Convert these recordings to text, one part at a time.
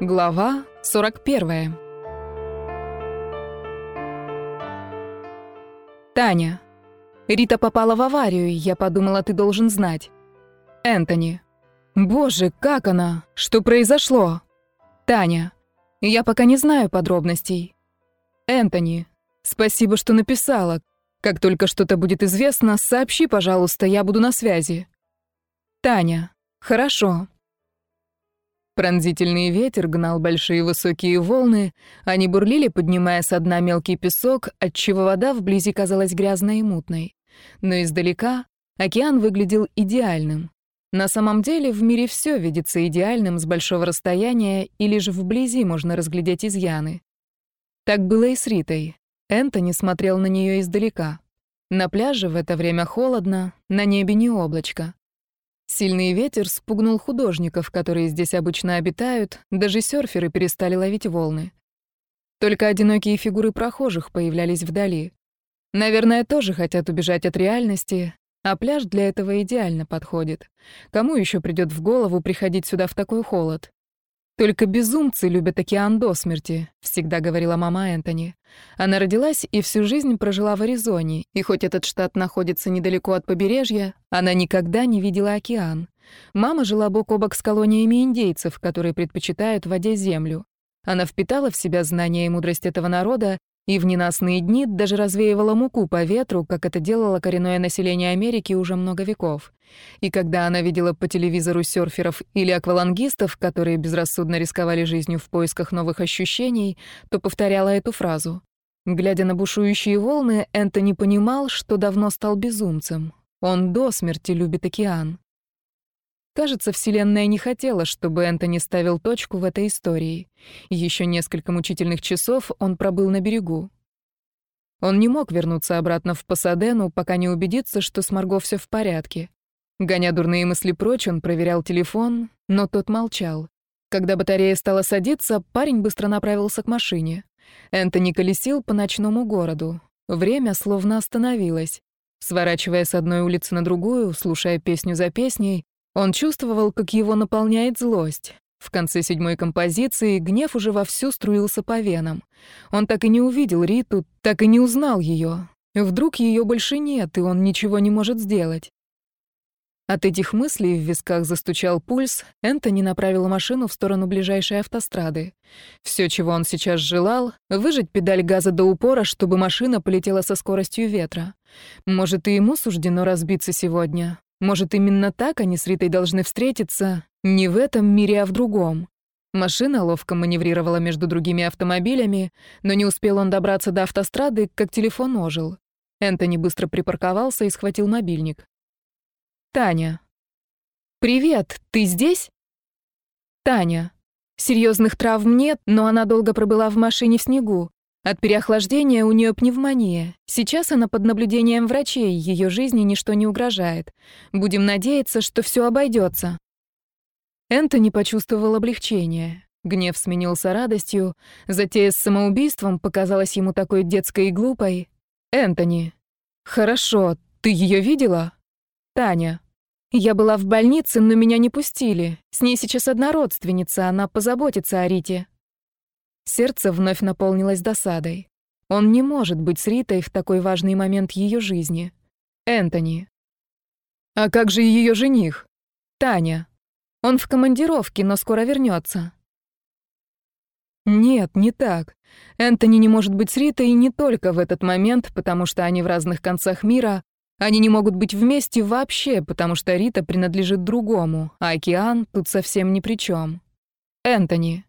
Глава 41. Таня. Рита попала в аварию, я подумала, ты должен знать. Энтони. Боже, как она? Что произошло? Таня. Я пока не знаю подробностей. Энтони. Спасибо, что написала. Как только что-то будет известно, сообщи, пожалуйста, я буду на связи. Таня. Хорошо. Пронзительный ветер гнал большие высокие волны, они бурлили, поднимая со дна мелкий песок, отчего вода вблизи казалась грязной и мутной. Но издалека океан выглядел идеальным. На самом деле в мире все видится идеальным с большого расстояния, и лишь вблизи можно разглядеть изъяны. Так было и с Ритой. Энтони смотрел на нее издалека. На пляже в это время холодно, на небе не облачко. Сильный ветер спугнул художников, которые здесь обычно обитают, даже серферы перестали ловить волны. Только одинокие фигуры прохожих появлялись вдали. Наверное, тоже хотят убежать от реальности, а пляж для этого идеально подходит. Кому еще придет в голову приходить сюда в такой холод? «Только безумцы любят океан до смерти», — всегда говорила мама Энтони. Она родилась и всю жизнь прожила в Аризоне, и хоть этот штат находится недалеко от побережья, она никогда не видела океан. Мама жила бок о бок с колониями индейцев, которые предпочитают в воде землю. Она впитала в себя знания и мудрость этого народа и в ненастные дни даже развеивала муку по ветру, как это делало коренное население Америки уже много веков. И когда она видела по телевизору серферов или аквалангистов, которые безрассудно рисковали жизнью в поисках новых ощущений, то повторяла эту фразу. Глядя на бушующие волны, Энтони понимал, что давно стал безумцем. Он до смерти любит океан. Кажется, Вселенная не хотела, чтобы Энтони ставил точку в этой истории. Еще несколько мучительных часов он пробыл на берегу. Он не мог вернуться обратно в Пасадену, пока не убедится, что с Марго все в порядке. Гоня дурные мысли прочь, он проверял телефон, но тот молчал. Когда батарея стала садиться, парень быстро направился к машине. Энтони колесил по ночному городу. Время словно остановилось. Сворачивая с одной улицы на другую, слушая песню за песней, он чувствовал, как его наполняет злость. В конце седьмой композиции гнев уже вовсю струился по венам. Он так и не увидел Риту, так и не узнал ее. Вдруг ее больше нет, и он ничего не может сделать. От этих мыслей в висках застучал пульс, Энтони направил машину в сторону ближайшей автострады. Все, чего он сейчас желал — выжать педаль газа до упора, чтобы машина полетела со скоростью ветра. Может, и ему суждено разбиться сегодня. Может, именно так они с Ритой должны встретиться? Не в этом мире, а в другом. Машина ловко маневрировала между другими автомобилями, но не успел он добраться до автострады, как телефон ожил. Энтони быстро припарковался и схватил мобильник. «Таня». «Привет, ты здесь?» «Таня. Серьезных травм нет, но она долго пробыла в машине в снегу. От переохлаждения у нее пневмония. Сейчас она под наблюдением врачей, ее жизни ничто не угрожает. Будем надеяться, что все обойдется. Энтони почувствовал облегчение. Гнев сменился радостью. Затея с самоубийством показалась ему такой детской и глупой. «Энтони». «Хорошо. Ты ее видела?» «Таня». «Я была в больнице, но меня не пустили. С ней сейчас одна родственница, она позаботится о Рите». Сердце вновь наполнилось досадой. Он не может быть с Ритой в такой важный момент ее жизни. Энтони. А как же ее жених? Таня. Он в командировке, но скоро вернется. Нет, не так. Энтони не может быть с Ритой не только в этот момент, потому что они в разных концах мира. Они не могут быть вместе вообще, потому что Рита принадлежит другому, а океан тут совсем ни при чем. Энтони.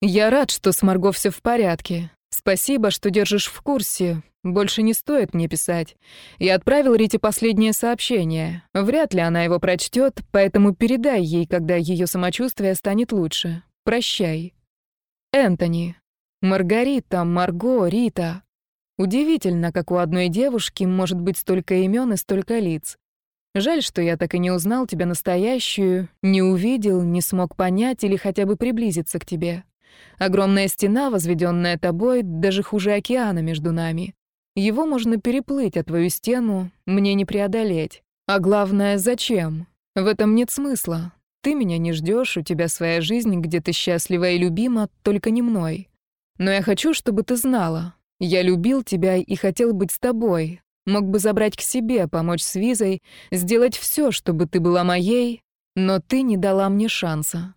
«Я рад, что с Марго все в порядке. Спасибо, что держишь в курсе. Больше не стоит мне писать. Я отправил Рите последнее сообщение. Вряд ли она его прочтет, поэтому передай ей, когда ее самочувствие станет лучше. Прощай. Энтони. Маргарита, Марго, Рита. Удивительно, как у одной девушки может быть столько имен и столько лиц. Жаль, что я так и не узнал тебя настоящую, не увидел, не смог понять или хотя бы приблизиться к тебе. Огромная стена, возведенная тобой, даже хуже океана между нами. Его можно переплыть, а твою стену мне не преодолеть. А главное, зачем? В этом нет смысла. Ты меня не ждешь, у тебя своя жизнь, где ты счастлива и любима, только не мной. Но я хочу, чтобы ты знала. Я любил тебя и хотел быть с тобой. Мог бы забрать к себе, помочь с визой, сделать все, чтобы ты была моей, но ты не дала мне шанса.